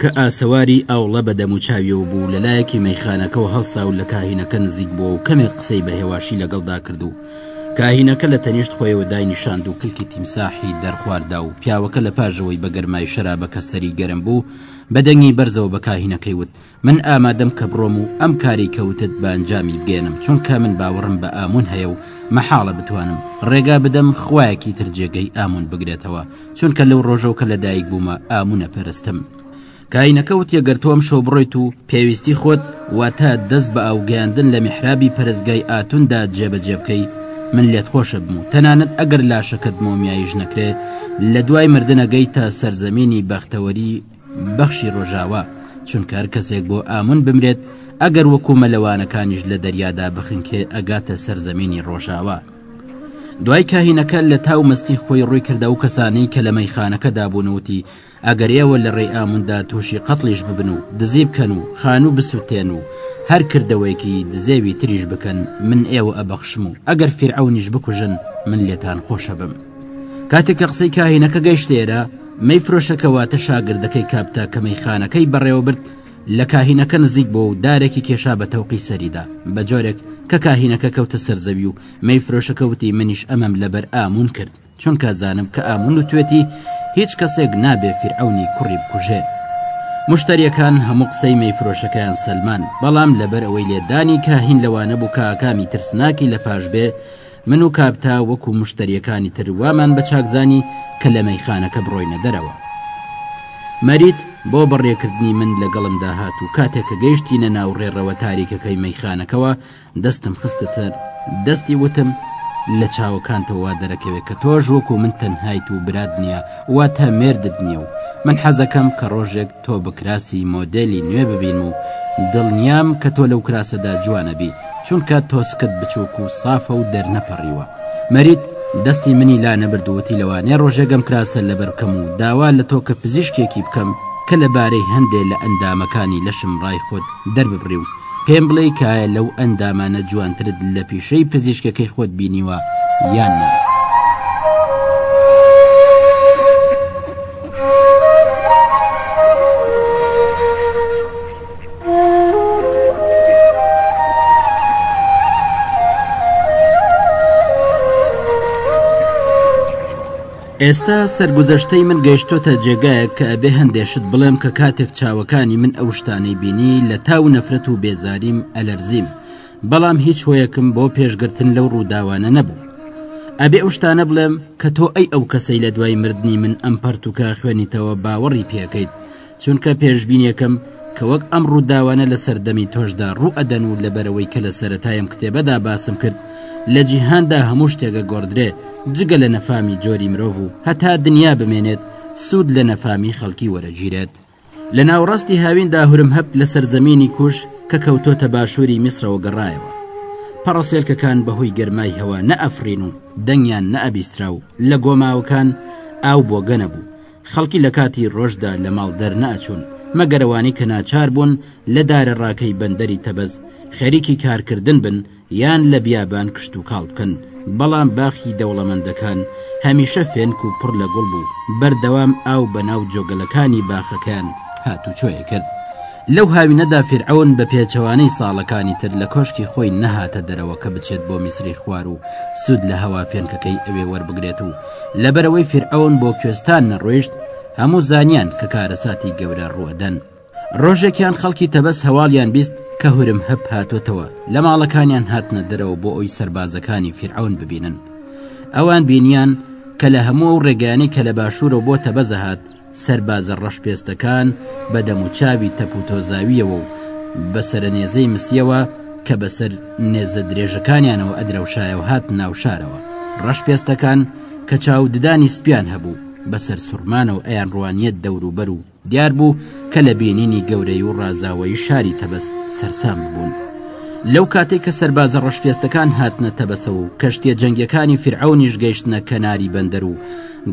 کە ئاسەواری ئاوڵە بە دەموچاویەوە بوو لە لایەکی مەیخانەکەوە هەڵسا و لە کاهینەکە نزیک بووە و کەمێک قسەی بە هێواشی لەگەڵدا کرد و کاهینەکە لە تەنیشت خۆیەوە داینیشاند و کلکی تیمساحی دەرخواردا و پیاوەکە لە پاژەوەی بە گەرمای شەرابەکە سەری گەرم بوو بە دەنگی بەرزەوە بە کاهینەکەی وت من ئامادەم کە بڕۆم و ئەم کاری کەوتت بە ئەنجامی بگەێنم چونکە من باوەڕم بە ئامون هەیە و مەحاڵە بتوانم ڕێگا بدەم خویەکی تر جێگەی ئامون بگرێتەوە چونکە لەو ڕۆژەو کە لەدایک بوومە ئامونە پەرستم کاینەکە وتیە گەر تۆم شەو بڕۆیت و پێویستی خۆت واتە دەست بە ئاوگەیاندن لە میحرابی پەرستگای ئاتوندا جێبەجێ بکەی من لێت خۆشە بم و تەنانەت ئەگەر لاشەکەت مۆمیایش نەکرێ لە دوای مردنەگەیتە سەرزەمینی بەختەوەری بەخشی ڕۆژاوا چونکە هەر کەسێک بۆ ئامون بمرێت ئەگەر وەکو مەلەوانەکانیش لە دەریادا بخنکێ ئەگاتە سەرزەمینی ڕۆژاوا دوای کاهینەکە لە تاو مستی خۆی ڕووی کردە و کەسانی کە لە مەیخانەکەدا بوونوتی ئەگەر ئێوە لە ڕێی ئاموندا تووشی قەتڵیش ببن و دزی بکەن و خانوو بسووتێن و هەر کردەوەیەکی دزێوی تریش بکەن من ئێوە ئەبەخشم و ئەگەر فیرعونیش بکوژن من لێتان خۆشە بم کاتێک کە قسەی کاهینەکە گەیشتێرە مەیفرۆشەکە واتە شاگردەکەی کاپتا کە مەیخانەکەی بەڕێوەبرد لە کاهینەکە نزیک بۆ و دارێکی کێشا بە تەوقی سەریدا بە جۆرێک کە کاهینەکە کەوتە سەرزەوی و مەیفرۆشەکە وتی منیش ئەمەم لەبەر ئامون کرد چونکە زانم کە ئامون و توێتی هیچ کەسێک نابێ فرعونی کوڕی بکوژێ مشتریەکان هەموو قسەی مەیفرۆشەکەیان سەلمان بەڵام لەبەر ئەوەی لێدانی کاهین لەوانە بوو کە ئاکامی ترسناکی لە پاش بێ من و کاپتا وەکو مشتەریەکانی تر وامان بە چاک زانی کە لە مەیخانەکە بڕۆینە دەرەوە. مەریت بۆ بەڕێکردنی من لەگەڵمدا هات و کاتێک کە گەیشتینە ناو ڕێڕەوە تاریکەکەی مەیخانەکەوە دەستم خستە سەر دەستی وتم، لە چاوەکانتەوە وا دەرەکەوێت کە تۆش وەکو من تەنهایت و برات نییە واتە مێردت نییە و من حەزەکەم کە ڕۆژێک تۆ بە کراسی مۆدێلی نوێ ببینم و دڵنیام کە تۆ لەو کراسەدا جوانەبی چونکە تۆسکت بچووک و سافە و دەرنەپەڕیوە مەریت دەستی منی لا نەبرد وتی لەوانەیە ڕۆژێک ئەم کراسە لەبەر بکەم و داوا لە تۆ کە پزیشکێکی بکەم کە لەبارەی هەندێ لە ئەندامەکانی لەشم ڕای خۆت دەرببڕی و پێم بڵێی کە ئایا لەو ئەندامانە جوانترت لە پیشەی پزیشکەکەی خۆت بینیوە یان نا. ئێستا سەرگوزەشتەی من گەیشتۆتە جێگایەک کە ئەبێ هەندێشت بڵێم کە کاتێک چاوەکانی من ئەو شتانەی بینی لە تاو نەفرەت و بێزاریم ئەلەرزیم بەڵام هیچ هۆیەکم بۆ پێشگرتن لەو ڕووداوانە نەبوو ئەبێ ئەو شتانە بڵێم کە تۆ ئەی ئەو کەسەی لە دوای مردنی من ئەم پەرتوکە خوێنیتەوە باوەڕی پێکەیت چونکە پێشبینیەکەم کە وەک ئەم ڕووداوانە لە سەردەمی تۆشدا ڕوو ئەدەن و لەبەرەوەی کە لە سەتایم کتێبەدا باسم کرد لە جیهاندا هەموو شتێگە گۆڕدرێ جگە لە نەفامی جۆری مرۆڤ و هەتا دنیا بمێنێت سوود لە نەفامی خەڵکی وەرەگیرێت لە ناوەڕاستی هاویندا هورمهەب لە سەرزەمینی کوژ کە کەوتۆتە باشووری میسرەوە گەڕایەوە پەڕەسێلکەکان بەهۆی گەرمای هەوا نەئەفرین و دەنگیان نەئەبیسترا و لە گۆماوەکان ئاو بۆ گەنە بوو خەڵکی لە کاتی ڕۆژدا لە ماڵ دەرناچوون مەگەرەوانی کە ناچار بوون لە دارە ڕاکەی بەندەری تەبەز خەریکی کارکردن بن یان لە بیابان کشتوکاڵ بکەن، بەڵام باخی دەوڵەمەندەکان هەمیشە فێنک و پڕ لە گوڵ بوو، بەردەوام ئاو بەناو جۆگەلەکانی باخەکەیان هاتوچۆیە کرد. لەو هاوینەدا فیرعەون بە پێچەوانەی ساڵەکانی تر لە کۆشکی خۆی نەهاتە دەرەوە کە بچێت بۆ میسری خوار و سوود لە هەوا فێنکەکەی ئەوێ وەربگرێت و لەبەرئەوەی فیرعەون بۆ کوێستان نەڕۆیشت هەموو زانیان کە کارەساتی گەورە ڕووئەدەن. ڕۆژێکیان خەڵکی تەبەس هەواڵیان بیست کە هورم هەپ هاتۆتەوە لە ماڵەکانیان هاتنە دەرەوە بۆ ئەوی سەربازەکانی فیرعون ببینن ئەوان بینیان کە لە هەموو ئەو ڕێگەیانی کە لە باشوورەوە بۆ تەبەزە هات سەربازە ڕەشپێستەکان بە دەم و چاوی تەپ و تۆزاویەوە و بەسرە نێزەی مسیەوە کە بەسەر نێزە درێژەکانیانەوە ئەدرەوشایە و هات ناو شارەوە ڕەشپێستەکان کە چاو ددانی سپیان هەبوو بەسەر سوڕمانەوە ئەیان ڕوانیە دەوروبەر و دیار بوو کە لە بینینی گەورەی و ڕازاوەی شاری تەبەس سەرسام ببوون. لەو کاتەی کە سەربازە ڕەشپێستەکان هاتنە تەبەسەوە و کەشتیە جەنگیەکانی فیرعەونیش گەیشتنە کەناری بەندەر و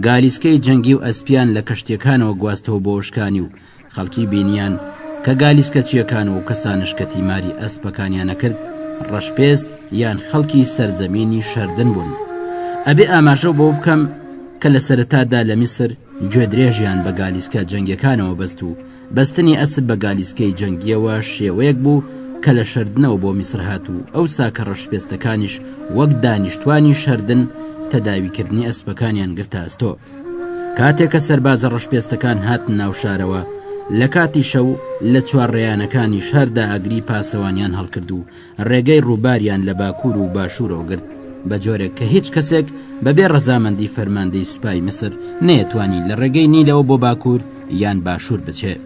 گالیسکەی جەنگی و ئەسپیان لە کەشتیەکانەوە گواستەوە بۆ شکانی و خەڵکی بینیان کە گالیسکە چیەکان و کەسانش کە تیماری ئەسپەکانیانەکرد ڕەشپێست یان خەڵکی سەرزەمینی شەردن بوون ئەبێ ئاماژە بۆ بکەم کە لە سەرەتادا لە میسر گوێدرێژیان بە گالیسکە جەنگیەکانەوە بەست و بەستنی ئەسپ بە گالیسکەی جەنگیەوە شێوەیەک بوو کە لە شەردنەوە بۆ میسر هات و ئەو ساکە ڕەشپێستەکانیش وەک دانیشتوانی شەردن تەداویکردنی ئەسپەکانیان گرتە ئەستۆ کاتێک کە سەربازە ڕەشپێستەکان هاتن ناو شارەوە لە کاتی شەو لە چوار ڕێیانەکانی شاردا ئاگری پاسەوانیان هەڵکرد و ڕێگەی ڕووباریان لە باکوور و باشوورەوە گرت بە جۆرێک کە هیچ کەسێک بەبێ ڕەزامەندی فەرماندەی سوپای میسر نەیەتوانی لە ڕێگەی نیلەوە بۆ باکوور یان باشوور بچێت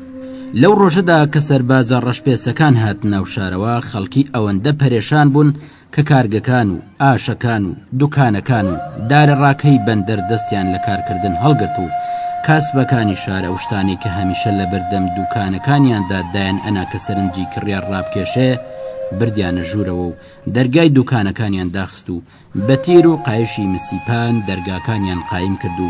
لەو ڕۆژەدا کە سەربازە ڕەشپێسەکان هات ناو شارەوە خەڵکی ئەوەندە پەرێشان بوون کە کارگەکان و ئاشەکان و دوکانەکان و دارەڕاکەی بەندەر دەستیان لە کارکردن هەڵگرت و کاسبەکانی شار ئەو شتانەی کە هەمیشە لە بەردەم دوکانەکانیاندا دایان ئەنا کە سەرنجی کڕیار ڕابکێشێ بردیانە ژوورەوە و دەرگای دوکانەکانیان داخست و بە تیر و قایشی مسی پان دەرگاکانیان قایم کرد و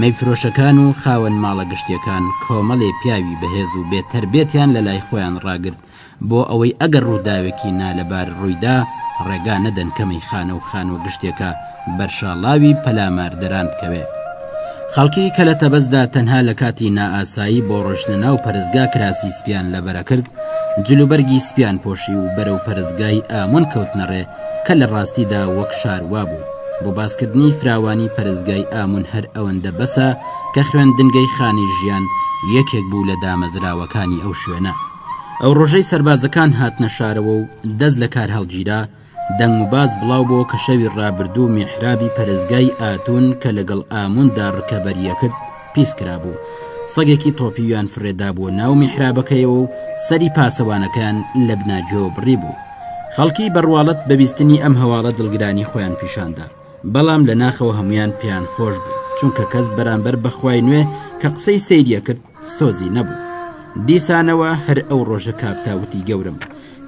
مەیفرۆشەکان و خاوەن ماڵە گشتیەکان کۆمەڵێ پیاوی بەهێز و بێ تەربێتیان لە لای خۆیان ڕاگرت بۆ ئەوەی ئەگەر ڕووداوێکی نالەبار ڕوویدا ڕێگا نەدەن کە مەیخانە و خانووە گشتێکە بەرشاڵاوی پەلاماردەران بکەوێ. خەڵکی کە لە تەبەزدا تەنها لە کاتی نائاسایی بۆ ڕۆشتنە ناو پەرسگا کراسی سپیان لەبەرەکرد، جلوبەرگی سپیان پۆشی و بەرەو پەرسگای ئامۆن کەوتنە ڕێ کە لە ڕاستیدا وەک شار وابوو. بۆ باسکردنی فراوانی پەرسگای ئامون هەر ئەوەندە بەسە کە خوێندنگەی خانەی ژیان یەکێک بوو لە دامەزراوەکانی ئەو شوێنە. ئەو ڕۆژەی سەربازەکان هاتنە شارەوە و دەست لە کار هەڵگیرا، دەنگ و باز بڵاو بۆوە کە شەوی ڕابردوو میحرابی پەرستگای ئاتون کە لەگەڵ ئاموندا ڕکەبەری ئەکرد پیس کرابوو، سەگێکی تۆپیویان فڕێدابووە ناو میحرابەکەیەوە و سەری پاسەوانەکەیان لە بناجۆوە بڕیبوو. خەڵکی بە ڕواڵەت بە بیستنی ئەم هەواڵە دڵگرانی خۆیان پیشان دا، بەڵام لە ناخەوە هەموویان پێیان خۆش بوو، چونکە کەس بەرامبەر بە خوای نوێ کە قسەی سەیری ئەکرد، سۆزی نەبوو. دیسانەوە هەر ئەو ڕۆژە کاپتا وتی گەورم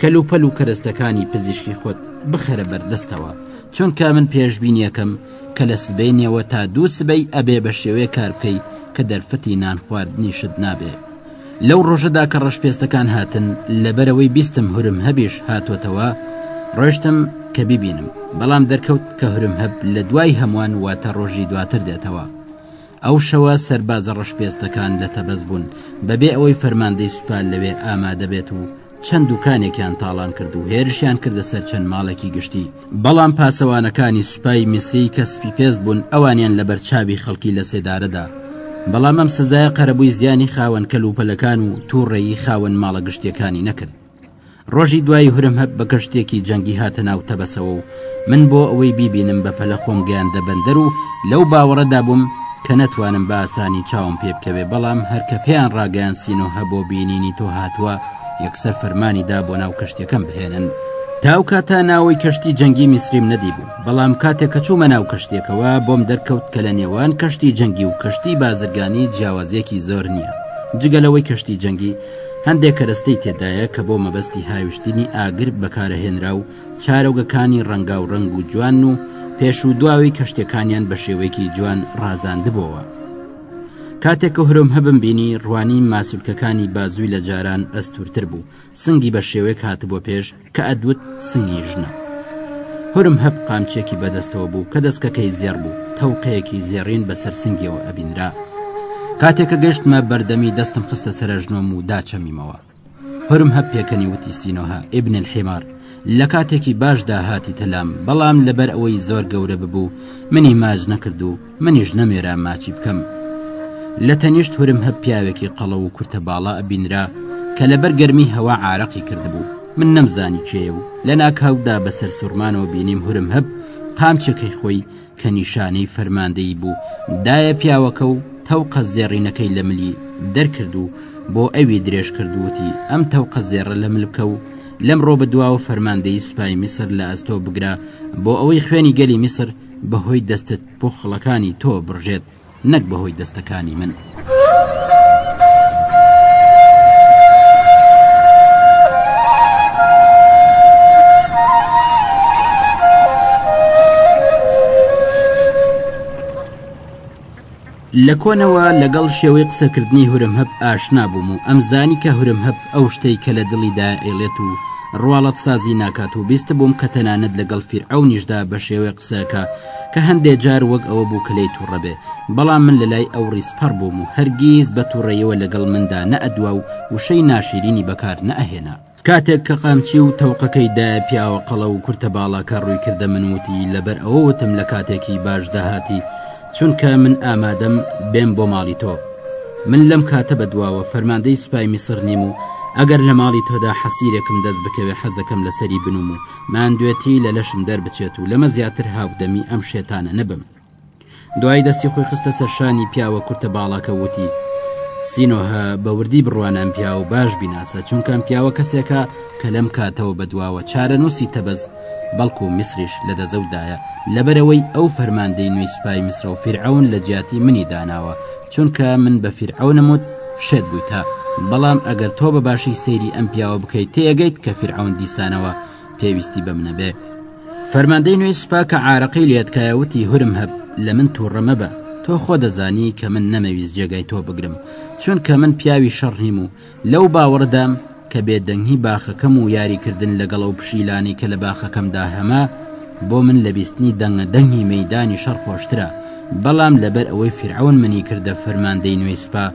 کەلوپەل و کەرەستەکانی پزیشکی خۆت بخەرە بەردەستەوە چونکە من پێشبینیەکەم کە لە سبەینێەوە تا دوو سبەی ئەبێ بە شێوەیە کار بکەی کە دەرفەتی نان خواردنیشت نابێ لەو ڕۆژەدا کە ڕەشپێستەکان هاتن لەبەرەوەی بیستم هورم هەبیش هاتوەتەوە ڕۆشتم کە ببینم بەڵام دەرکەوت کە هورم هەب لە دوای هەمووان واتە ڕۆژی دواتر دێتەوە ئەو شەوە سەربازە ڕەشپێستەکان لە تەبەس بوون بەبێ ئەوەی فەرماندەی سوپا لەوێ ئامادە بێت و چەند دوکانێکیان تاڵان کرد و هێرشیان کردە سەر چەند ماڵێکی گشتی بەڵام پاسەوانەکانی سوپای میسری کە سپیپێست بوون ئەوانیان لەبەر چاوی خەڵکی لە سێدارەدا بەڵام ئەم سزایە قەرەبووی زیانی خاوەن کەلوپەلەکان و توڕەیی خاوەن ماڵە گشتیەکانی نەکرد. ڕۆژی دوایی هورمهب بە کەشتێکی جەنگی هاتە ناو تەبەسەوە و من بۆ ئەوەی بیبینم بە پەلە خۆم گەیاندە بەندەر و لەو باوەڕەدا بووم کە نەتوانم بە ئاسانی چاوم پێ بکەوێ بەڵام هەرکە پێیان ڕاگەیان سینۆ هە بۆ بینینی تۆ هاتووە یەکسەر فەرمانی دا بۆ ناو کەشتەکەم بهێنن تاو کاتە ناوەی کەشتی جەنگی میسریم نەدی بوو بەڵام کاتێک کە چوومە ناو کەشتێکەوە بۆم دەرکەوت کە لە نێوان کەشتی جەنگی و کەشتی بازرگانی جیاوازیەکی زۆر نییە جگەلەوەی کەشتی جەنگی هەندێک کەرەستەی تێدایە کە بۆ مەبەستی هاویشتنی ئاگر بەکارەهێنرا و چارەوگەکانی ڕەنگاو ڕەنگ و جوان و پێش و دواوی کەشتەکانیان بە شێوەیەکی جوان ڕازاندبووەوە کاتێک کە هرۆم هەبم بینی ڕوانی ماسولکەکانی بازووی لە جاران ئەستورتر بوو سنگی بە شێوەیەک هاتبووە پێش کە ئەدوت سنگی ژنە هورم هەب قامچێکی بەدەستەوە بوو کە دەستکەکەی زێڕ بوو تەوقەیەکی زێڕین بەسەر سنگیەوە ئەبینرا کاتێکە گەشتمە بەردەمی دەستم خستە سرە ژنۆم و داچەمیمەوە هورم هەب پێکەنی وتی سینۆها ئبن الحمار لە کاتێکی باشدا هاتی تەلام بەڵام لەبەر ئەوەی زۆر گەورە ببوو منی ماج نەکرد و منیش نەمێرا ماچی بکەم لە تەنیشت هورم هەب پیاوێکی قەڵەو و کورتە باڵا ئەبینرا کە لەبەر گەرمی هەوا عراقی کردبوو من نەمزانی کێە و لە ناکاودا بەسەر سوورمانەوە بینیم هورم هەب قامچەکەی خۆی کە نیشانەی فەرماندەی بوو دایە پیاوەکە و تەوقە زێڕینەکەی لە ملی دەرکرد و بۆ ئەوی درێژ کردووتی ئەم تەوقە زێڕە لە ملکە و لەم ڕۆ بە دواوە فەرماندەی سوپای میسر لە ئەستۆ بگرە بۆ ئەوەی خوێنی گەلی میسر بەهۆی دەستت پۆخڵەکانی تۆ بڕژێت نەک بەهۆی دەستەکانی من. لە کۆنەوە لەگەڵ شێوەی قسەکردنی هورمهب ئاشنا بووم و ئەمزانی کە هورمهب ئەو شتەی کە لە دڵیدایە ئەیڵێت و ڕواڵەتسازی ناکات و بیستبووم کە تەنانەت لەگەڵ فیرعەونیشدا بە شێوەی قسەکە کە هەندێ جار وەک ئەوە بوو کە لێی توڕە بێ بەڵام من لەلای ئەو ڕیزپەڕ بووم و هەرگیز بە توڕەیەوە لەگەڵ مندا نەئەدوا و وشەی ناشیرینی بەکار نەئەهێنا. کاتێک کە قامچی و تەوقەکەی دایە پیاوە قەڵە و کورتە باڵاکە ڕووی کردە من وتی لەبەر ئەوە وتم لە کاتێکی باش داهاتی چونکە من ئامادەم بێم بۆ ماڵی تۆ من لەم کاتە بە دواوە فەرماندەی سوپای میسر نیم و ئەگەر لە ماڵی تۆدا حەسیرێکم دەست بکەوێ حەزەکەم لەسەری بنوم و ماندوێتی لە لەشم دەربچێت و لەمە زیاتر هاودەمی ئەم شێتانە نەبم دوایی دەستی خۆی خستە سەرشانی پیاوە کورتە باڵاکە وتی سینۆهە بە وردی بڕوانام پیاو و باش بیناسە چونکەم پیاوە کەسێکە کە لەم کاتەوە بەدواوە چارەنووسی تەبەز بەڵکو میسریش لە دەزەودایە لەبەرەوەی ئەو فەرماندەی نوێی سوپای میسرە و فیرعون لە جیاتی منی داناوە چونکە من بە فیرعونم وت شێت بوویتە بەڵام ئەگەر تۆ بە باشی سەیری ئەم پیاوە بکەیت تێگەیت کە فیرعون دیسانەوە پێویستی بە منە بێ فەرماندەی نوێی سوپا کە عراقی لێتکایەوتی هورم هەب لە من تووڕە مەبە تۆ خۆ دەزانی کە من نەمەویست جێگای تۆ بگرم چونکە من پیاوی شەڕنیم و لەو باوەڕدام کە بێدەنگی باخەکەم و یاریکردن لەگەڵ ئەو پشیلانی کە لە باخەکەمدا هەمە بۆ من لە بیستنی دەنگە دەنگی مەدانی شەڕ خۆشترە بەڵام لەبەر ئەوەی فرعون منی کردە فەرماندەی نوێی سوپا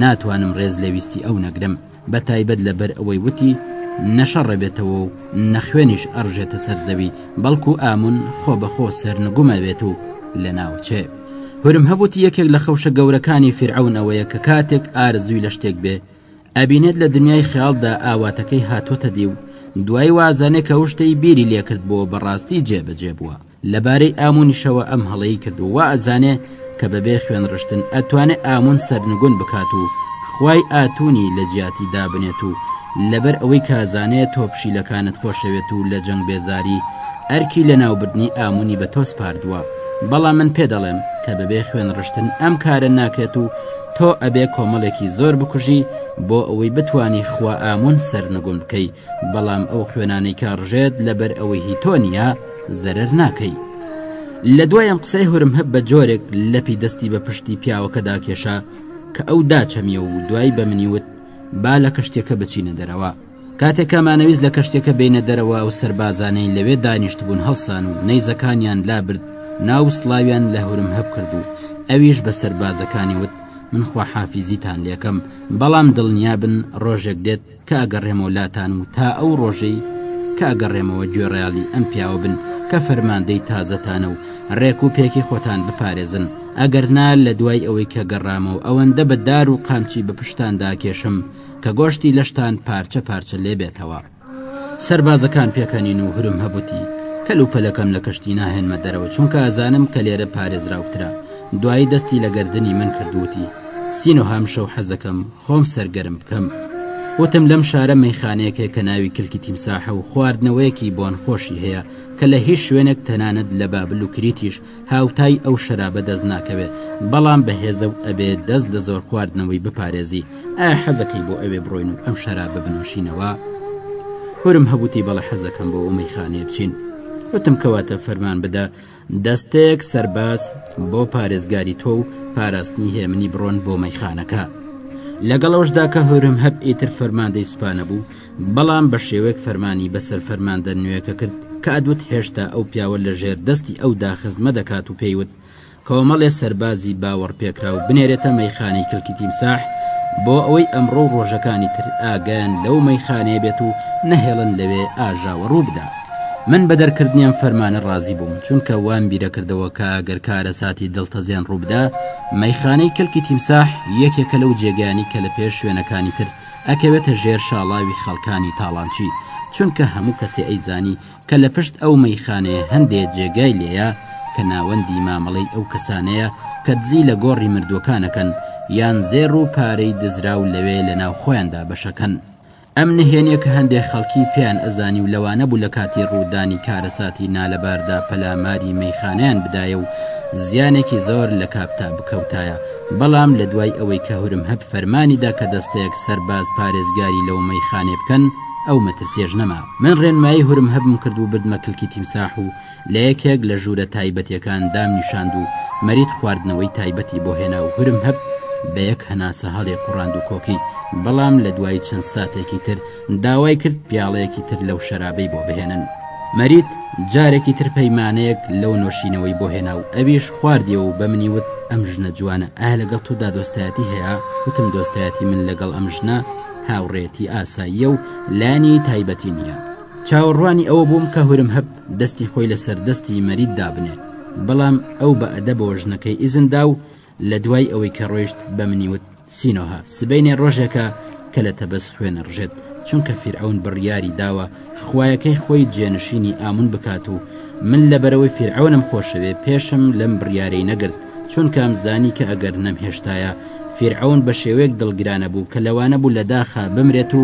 ناتوانم ڕێز لە ویستی ئەو نەگرم بەتایبەت لەبەر ئەوەی وتی نەشەڕێبێتەوە و نەخوێنیش ئەڕژێتە سەر زەوی بەڵکو ئامون خۆ بەخۆ سەرنگومەبێت و لەناوچێ هورم هەبوتی یەکێک لە خەوشە گەورەکانی فرعون ئەوەیە کە کاتێک ئارزووی لە شتێک بێ ئەبینێت لە دنیای خیاڵدا ئاواتەکەی هاتووەتە دی و دوای وازانێکە و شتەی بیری لێکرد بۆ بەڕاستی جێبەجێ بووە لەبارەی ئامونیشەوە ئەم هەڵەی کردووە وا ئەزانێ کە بەبێ خوێن ڕشتن ئەتوانێ ئامون سەرنگون بکات و خوای ئاتونی لە جیاتی دابنێت و لەبەر ئەوەی کازانێ تۆ پشیلەکانت خۆشەوێت و لە جەنگ بێزاری ئەرکی لەناوبردنی ئامونی بە تۆ سپاردووە بەڵام من پێ دەڵێم کە بەبێ خوێن ڕشتن ئەم کارە ناکرێت و تۆ ئەبێ کۆمەڵێکی زۆر بکوژی بۆ ئەوەی بتانی خوا ئامون سەرنگون بکەی بەڵام ئەو خوێنانەی کە ڕژێت لەبەر ئەوەی هی تۆ نییە زەرەر ناکەی لە دوای ئەم قسەی هورم هەب بە جۆرێک لەپی دەستی بە پشتی پیاوەکەدا کێشا کە ئەو داچەمیە و دوای بە منیوت با لە کەشتێکە بچینە دەرەوە کاتێک کامانەویست لە کەشتێکە بینە دەرەوە ئەو سەربازانەی لەوێ دانیشت بوون هەڵسان و نەیزەکانیان لابرد ناو سلاویان لە هورم هەب کرد و ئەویش بە سەربازەکانی وت من خواحافیزیتان لەکەم بەڵام دڵنیابن ڕۆژێک دێت کە ئەگەڕێمەوە لاتان و تا ئەو ڕۆژەی کە ئەگەڕێمەوە گوێڕایەڵی ئەم پیاوە بن کە فەرماندەی تازەتانە و ڕێک و پێکی خۆتان بپارێزن ئەگەر نا لە دوای ئەوەی کە گەڕامەوە ئەوەندە بە دار و قامچی بە پشتاندا کێشم کە گۆشتی لەشتان پارچە پارچە لێبێتەوە سربازەکان پێکەنین و هرم هەبوتی کەل و پەلەکەم لە کەشتی ناهێنمە دەرەوە چونکە ئازانم کە لێرە پارێزراوترە دوایی دەستی لە گردردنی من کردوتی سینۆ هامشە و حەزەکەم خۆم سەرگەرم بکەم وتم لەم شارە مەیخانەیەک هەیە کە ناوی کلکی تیمساحە و خواردنەوەیەکی بۆن خۆشی هەیە کە لە هیچ شوێنێک تەنانەت لە بابل و کریتیش هاوتای ئەو شەرابە دەست ناکەوێت بەڵام بەهێزە و ئەبێ دەست لە زۆر خواردنەوەی بپارێزی ئایا حەزەکەی بۆ ئەوێ بڕۆین و ئەم شەرابە بنۆشینەوە هورم هەبوتی بەڵە حەزەکەم بۆ ئەو مەیخانەیە بچین وتم کەواتە فەرمان بدە دەستەیەک سەرباز بۆ پارێزگاری تۆ و پاراستنی هێمنی بڕۆن بۆ مەیخانەکە لەگەڵ ئەوشدا کە هورم هەب ئیتر فەرماندەی سوپانە بوو بەڵام بە شێوەیەک فەرمانی بەسەر فەرماندە نوێەکە کرد کە ئەدوت هێشتا ئەو پیاوە لە ژێر دەستی ئەودا خزمە دەکات و پێیوت کۆمەڵێ سەربازی باوەڕ پێکراو بنێرێتە مەیخانەی کلکی تیمساح بۆ ئەوەی ئەمڕۆ و ڕۆژەکانی تر ئاگیان لەو مەیخانەیە بێت و نەهێڵن لەوێ ئاژاوە ڕوو بدات من بە دەرکردنی ئەم فەرمانە ڕازی بووم چونکە وام بیرەکردەوە کە ئەگەر کارەساتی دڵتەزێن ڕووبدا مەیخانەی کلکی تیمساح یەکێکە لەو جێگانی کە لە پێش شوێنەکانی تر ئەکەوێتە ژێر شاڵاوی خەڵکانی تاڵانچی چونکە هەموو کەسێ ئەیزانی کە لە پشت ئەو مەیخانەیە هەندێ جێگای لێیە کە ناوەندی مامەڵەی ئەو کەسانەیە کە دزی لە گۆڕی مردووەکانەکەن یان زێڕ و پارەی دزراو لەوێ لە ناو خۆیاندا بەشەکەن ئەم نهێنیە کە هەندێک خەڵکی پێیان ئەزانی و لەوانە بوو لە کاتی ڕوودانی کارەساتی نالەباردا پەلاماری مەیخانەیان بدایە و زیانێکی زۆر لە کاپتا بکەوتایە بەڵام لە دوای ئەوەی کە هورم هەب فەرمانیدا کە دەستەیەک سەرباز پارێزگاری لەو مەیخانێ بکەن ئەو مەترسێش نەما من ڕێنمایی هورم هەبم کرد و بردمە کلکی تیمساح و لە یەکێک لە ژوورە تایبەتیەکان دام نیشاند و مەرید خواردنەوەی تایبەتی بۆ هێنا و هورم هەپ بە یەک هەناسە هەڵێ قڕاند و کۆکی بەڵام لە دوای چەند ساتێکی تر داوای کرد پیاڵەیەکی تر لەو شەرابەی بۆ بهێنن مەرید جارێکی تر پەیمانەیەک لەو نۆشینەوەی بۆ هێنا و ئەویش خواردیەوە و بە منی وت ئەم ژنە جوانە ئاه لەگەڵ تودا دۆستایەتی هەیە وتم دۆستایەتی من لەگەڵ ئەم ژنە هاوڕێتی ئاساییە و لانی تایبەتی نییە چاوەڕوانی ئەوە بووم کە هورم هەب دەستی خۆی لە سەر دەستی مەرید دابنێ، بەڵام ئەو بە ئەدەبەوە ژنەکەی ئیزن دا و لە دوای ئەوەی کە ڕۆیشت بە منی وت، سینۆهە، سبەینێ ڕۆژێکە کە لە تەبەس خوێن ئەڕژێت، چونکە فیرعەون بڕیاری داوە خوایەکەی خۆی جێنشینی ئامون بکات و من لەبەرئەوەی فیرعەونم خۆشەوێ پێشم لەم بڕیارەی نەگرت، چونکە ئەمزانی کە ئەگەر نەمهێشتایە فیرعەون بە شێوەیەک دڵگرانە بوو کە لەوانە بوو لە داخا بمرێت و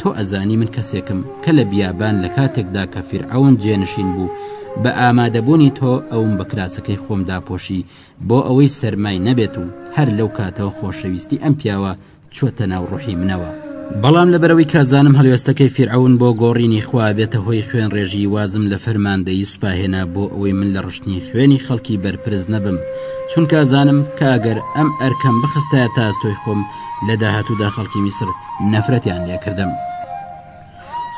تۆ ئەزانی من کەسێکم کە لە بیابان لە کاتێکدا کە فیرعەون جێنشین بوو بە ئامادەبوونی تۆ ئەوم بە کراسەکەی خۆم داپۆشی بۆ ئەوەی سەرمای نەبێت و هەر لەو کاتەوە خۆشەویستی ئەم پیاوە چووەتە ناو ڕوحی منەوە. بەڵام لەبەرەوەی کازانم هەڵوێستەکەی فیرعەون بۆ گۆڕینی خوا بێتە هۆی خوێن ڕێژی وازم لە فەرماندەیی سوپاهێنا بۆ ئەوەی من لە ڕشتنی خوێنی خەڵکی بەرپرس نەبم چونکە زانم کە ئەگەر ئەم ئەرکەم بخستایە تاستۆی خۆم لە داهاتوودا خەڵکی میسر نەفرەتیان لێکردم.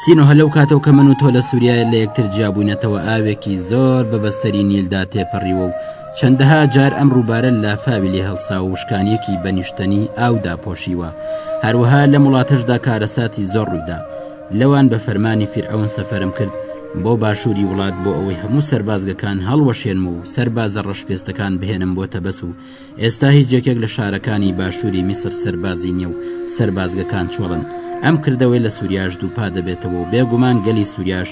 سینوهە لەو کاتەو کە من و تۆ لە سوریایە لە یەکتر جیابووینەتەوە ئاوێکی زۆر بە بەستەری نیلدا تێپەڕیوە و چەندەها جار ئەم ڕووبارە لافاوی لێ هەڵساوە و شکانیەکی بە نیشتەنی ئاو داپۆشیوە هەروەها لەم وڵاتەشدا کارەساتی زۆر ڕوویدا لەوان بە فەرمانی فیرعەون سەفەرم کرد بۆ باشووری وڵات بۆ ئەوەی هەموو سەربازگەکان هەڵوەشێنم و سەربازە ڕەشپێستەکان بهێنم بۆ تەبەس و ئێستا هیچ یەکێک لە شارەکانی باشووری میسر سەربازی نییە و سەربازگەکان چۆڵن، ئەم کردەوەی لە سوریاش دووپات دەبێتەوە و بێگومان گەلی سوریاش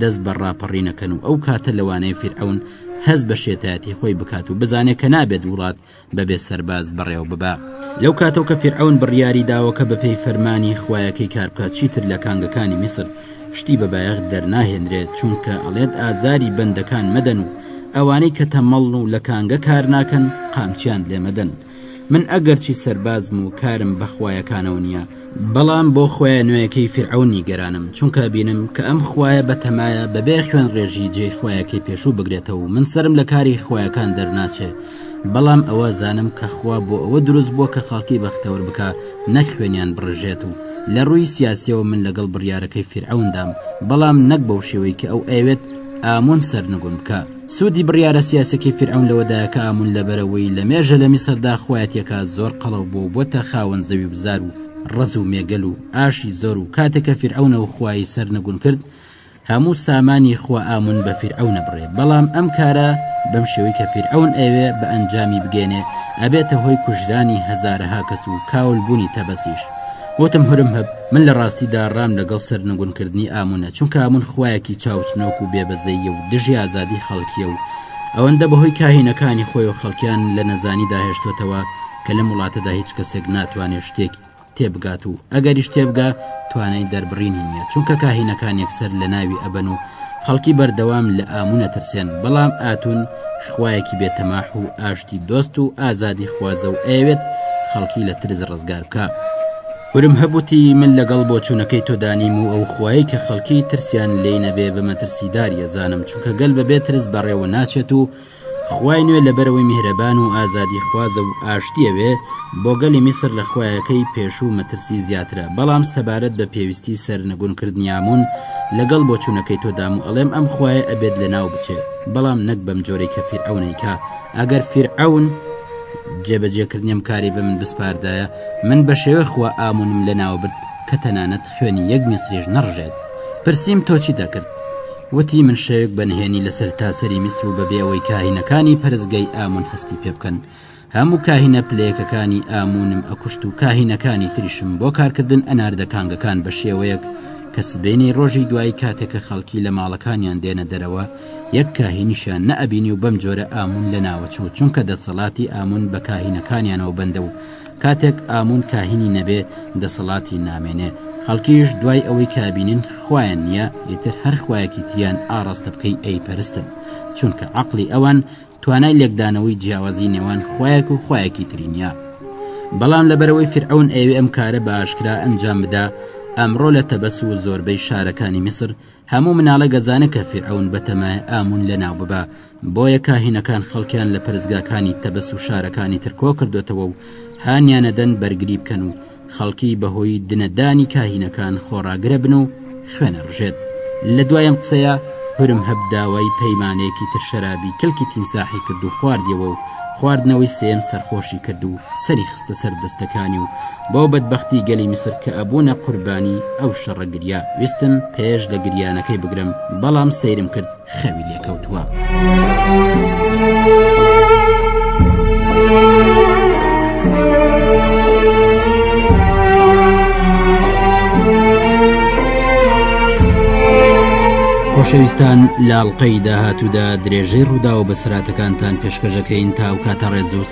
دەست بە ڕاپەڕین ئەکەن و ئەو کاتە لەوانەیە فیرعەون هەست بە شێتایەتی خۆی بکات و بزانێت کە نابێت وڵات بەبێ سەرباز بەڕێوە ببا. لەو کاتەو کە فیرعەون بڕیاری داوە کە بەپێی فەرمانی خوایەکەی کار بکات چیتر لە کانگەکانی میسر شتی بە بایەخ دەرناهێنرێت چونکە ئەڵێت ئازاری بەندەکان مەدەن و ئەوانەی کە تەمەڵن و لە کانگە کار ناکەن قامچیان لێ مەدەن من ئەگەرچی سەربازم و کارم بە خوایەکانەوە نییە بەڵام بۆ خوایە نوێیەکەی فیرعەون نیگەرانم چونکە ئەبینم کە ئەم خوایە بە تەمایە بەبێ خوێن ڕێژی جێی خوایەکەی پێشوو بگرێتەوە و من سەرم لە کاری خوایەکان دەرناچێ بەڵام ئەوە زانم کە خوا بۆ ئەوە دروست بووە کە خەڵکی بەختەور بکا نەک خوێنیان بڕژێت و لە ڕووی سیاسیەوە من لەگەڵ بڕیارەکەی فیرعەوندام بەڵام نەک بەو شێوەی کە ئەو ئەیەوێت ئامون سەرنگون بکا سوودی بڕیارە سیاسەکەی فیرعەون لەوەدایە کە ئامون لەبەرەوەی لە مێژە لە میسردا خوایەتیەکە زۆر قەڵەو بووە بۆتە خاوەن زەوی و زار و ڕەز و مێگەل و ئاشی زۆر و کاتێک کە فیرعەونە و خوایی سەرنگون کرد هەموو سامانی خوا ئامون بە فیرعەونە بڕێ بەڵام ئەم کارە بەم شێوەی کە فیرعەون ئەوێ بە ئەنجامی بگەێنێ ئەبێتە هۆی کوژرانی هەزارەها کەس و کاول بوونی تەبەسیش وتم هرم هەب من لە ڕاستیدا ڕام لەگەڵ سەر نگونکردنی ئامونە چونکە ئامون خویەکی چاوچنۆک و بێبەزەیە و دژی ئازادی خەڵکیە و ئەوەندە بەهۆی کاهینەکانی خۆی و خەڵکیان لە نەزانیدا هێشتۆتەوە کە لەم وڵاتەدا هیچ کەسێک ناتوانێت شتێکی تێبگات و ئەگەریش تێبگا توانای دەربڕینی نییە چونکە کاهینەکان یەکسەر لە ناوی ئەبەن و خەڵکی بەردەوام لە ئامونە ترسێن بەڵام ئاتون خوایەکی بێتەماح و ئاشتی دۆست و ئازادی خوازە و ئەوێت خەڵکی لە ترز ڕزگار بکە ورم هەبوتی من لەگەڵ بۆچوونەکەی تۆدانیم و ئەو خوای کە خەڵکی ترسیان لی نەبێ بە مەترسیدار یەزانم چونکە گەل بەبێ ترس بەڕێوە ناچێت و خوای نوێ لەبەرئەوەی میهرەبان و ئازادی خوازە و ئاشتی ئەوێ بۆ گەلی میسر لە خوایەکەی پێشوو مەترسی زیاترە بەڵام سەبارەت بە پێویستی سەرنگون کردنی ئامون لەگەڵ بۆچونەکەی تۆدام و ئەڵێم ئەم خوایە ئەبێت لەناو بچێ بەڵام نەک بەم جۆرەی کە فیرعەون ئەیکا ئەگەر فیرعەون جێبەجێکردنی ئەم کارەی بە من بسپاردایە من بە شێوەی خوا ئامونم لەناوبرد کە تەنانەت خوێنی یەک میسریش نەڕژێت، پرسیم تۆ چیت دەکرد؟ وتی من شەوێک بە نهێنی لە سەرتاسەری میسر و بەبێ ئەوەی کاهینەکانی پەرستگەی ئامون هەستی پێ بکەن، هەموو کاهینە پلەیەکەکانی ئامونم ئەکوشت و کاهینەکانی تریشم بۆ کارکردن ئەناردە کانگەکان بە شێوەیەک کە سبەینێی ڕۆژی دوایی کاتێک کە خەڵکی لە ماڵەکانیان دێنە دەرەوە یەک کاهینیشیان نەئەبینی و بەمجۆرە ئامون لەناوەچوو چونکە دەسەڵاتی ئامون بە کاهینەکانیانەوە بەندە و کاتێک ئامون کاهینی نەبێ دەسەڵاتی نامێنێ خەڵکیش دوای ئەوەی کابینن خوایان نییە ئیتر هەر خوایەکی تریان ئاڕاستە بکەی ئەی پەرستن چونکە عقلی ئەوان توانای لێکدانەوەی جیاوازی نێوان خوایەک و خوایەکی ترینە بەڵام لەبەرەوەی فرعون ئەوێ ئەم کارە بە ئاشکرا ئەنجام بدا ئەمڕۆ لە تەبەس و زۆربەی شارەکانی میسر هەموو مناڵە گەزانە کە فیرعەون بەتەمای ئامون لەناو ببا بۆیە کاهینەکان خەڵکیان لە پرزگاکانی تەبەس و شارەکانی ترکۆ کردوێتەوە و هانیانەدەن بەرگری بکەن و خەڵکی بەهۆی دنەدانی کاهینەکان خۆڕاگرە بن و خوێنە ڕژێت لە دوایم قسەیە هورم هەب داوای پەیمانەیەکی تر شەرابی کلکی تیمساحی کرد و خواردیەوە و خواردنەوەی سێم سەرخۆشی کرد و سەری خستە سەر دەستەکانی و بۆ بەدبەختی گەلی میسر کە ئەبوونە قوربانی ئەو شەڕە گریا ویستم پێش لە گریانەکەی بگرم بەڵام سەیرم کرد خەوی لێکەوتووە. خۆشەویستان لاڵقەی داهاتوودا درێژەی ڕوودا و بەسراتەکانتان پێشکەشەکەین تاو کاتە ڕێزوس